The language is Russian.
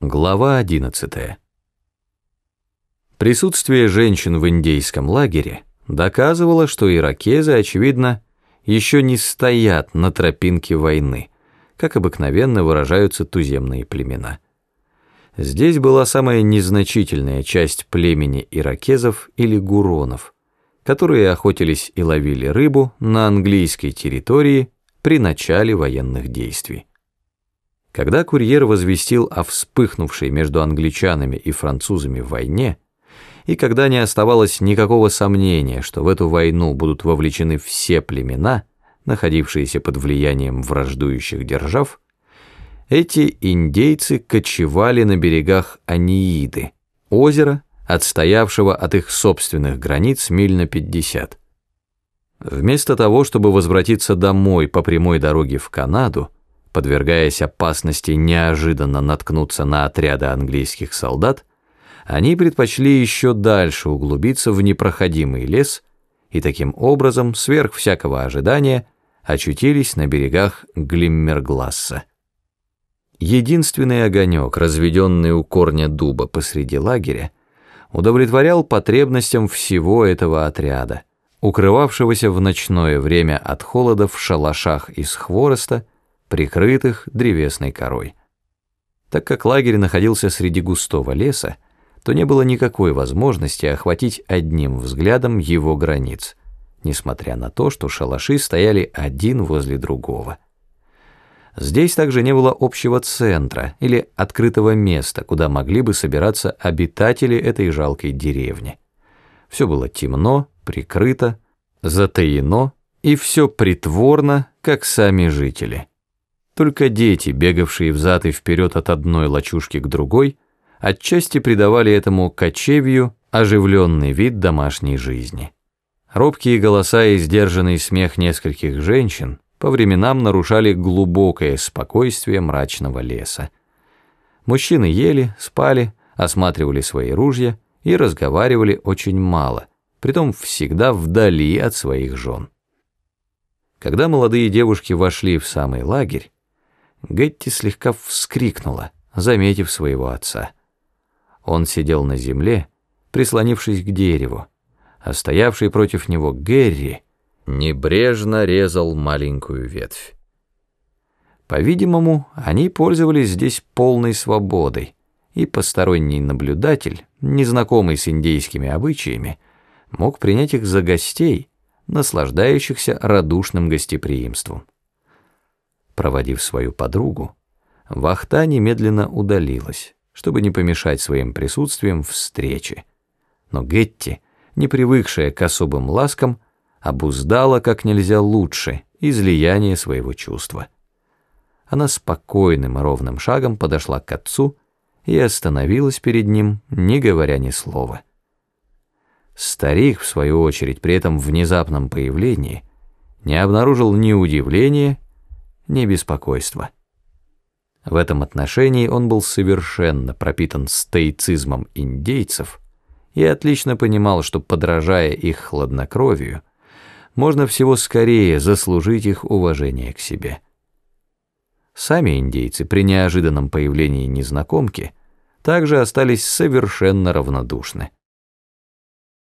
Глава 11. Присутствие женщин в индейском лагере доказывало, что иракезы, очевидно, еще не стоят на тропинке войны, как обыкновенно выражаются туземные племена. Здесь была самая незначительная часть племени иракезов или гуронов, которые охотились и ловили рыбу на английской территории при начале военных действий. Когда курьер возвестил о вспыхнувшей между англичанами и французами войне, и когда не оставалось никакого сомнения, что в эту войну будут вовлечены все племена, находившиеся под влиянием враждующих держав, эти индейцы кочевали на берегах Анииды, озера, отстоявшего от их собственных границ миль на 50. Вместо того, чтобы возвратиться домой по прямой дороге в Канаду, подвергаясь опасности неожиданно наткнуться на отряды английских солдат, они предпочли еще дальше углубиться в непроходимый лес и таким образом, сверх всякого ожидания, очутились на берегах Глиммергласса. Единственный огонек, разведенный у корня дуба посреди лагеря, удовлетворял потребностям всего этого отряда, укрывавшегося в ночное время от холода в шалашах из хвороста, прикрытых древесной корой. Так как лагерь находился среди густого леса, то не было никакой возможности охватить одним взглядом его границ, несмотря на то, что шалаши стояли один возле другого. Здесь также не было общего центра или открытого места, куда могли бы собираться обитатели этой жалкой деревни. Все было темно, прикрыто, затаено и все притворно, как сами жители. Только дети, бегавшие взад и вперед от одной лачушки к другой, отчасти придавали этому кочевью оживленный вид домашней жизни. Робкие голоса и сдержанный смех нескольких женщин по временам нарушали глубокое спокойствие мрачного леса. Мужчины ели, спали, осматривали свои ружья и разговаривали очень мало, притом всегда вдали от своих жен. Когда молодые девушки вошли в самый лагерь, Гетти слегка вскрикнула, заметив своего отца. Он сидел на земле, прислонившись к дереву, а стоявший против него Герри небрежно резал маленькую ветвь. По-видимому, они пользовались здесь полной свободой, и посторонний наблюдатель, незнакомый с индейскими обычаями, мог принять их за гостей, наслаждающихся радушным гостеприимством. Проводив свою подругу, Вахта немедленно удалилась, чтобы не помешать своим присутствием встрече. Но Гетти, не привыкшая к особым ласкам, обуздала как нельзя лучше излияние своего чувства. Она спокойным и ровным шагом подошла к отцу и остановилась перед ним, не говоря ни слова. Старик, в свою очередь, при этом внезапном появлении, не обнаружил ни удивления, ни беспокойства. В этом отношении он был совершенно пропитан стоицизмом индейцев и отлично понимал, что, подражая их хладнокровию, можно всего скорее заслужить их уважение к себе. Сами индейцы при неожиданном появлении незнакомки также остались совершенно равнодушны.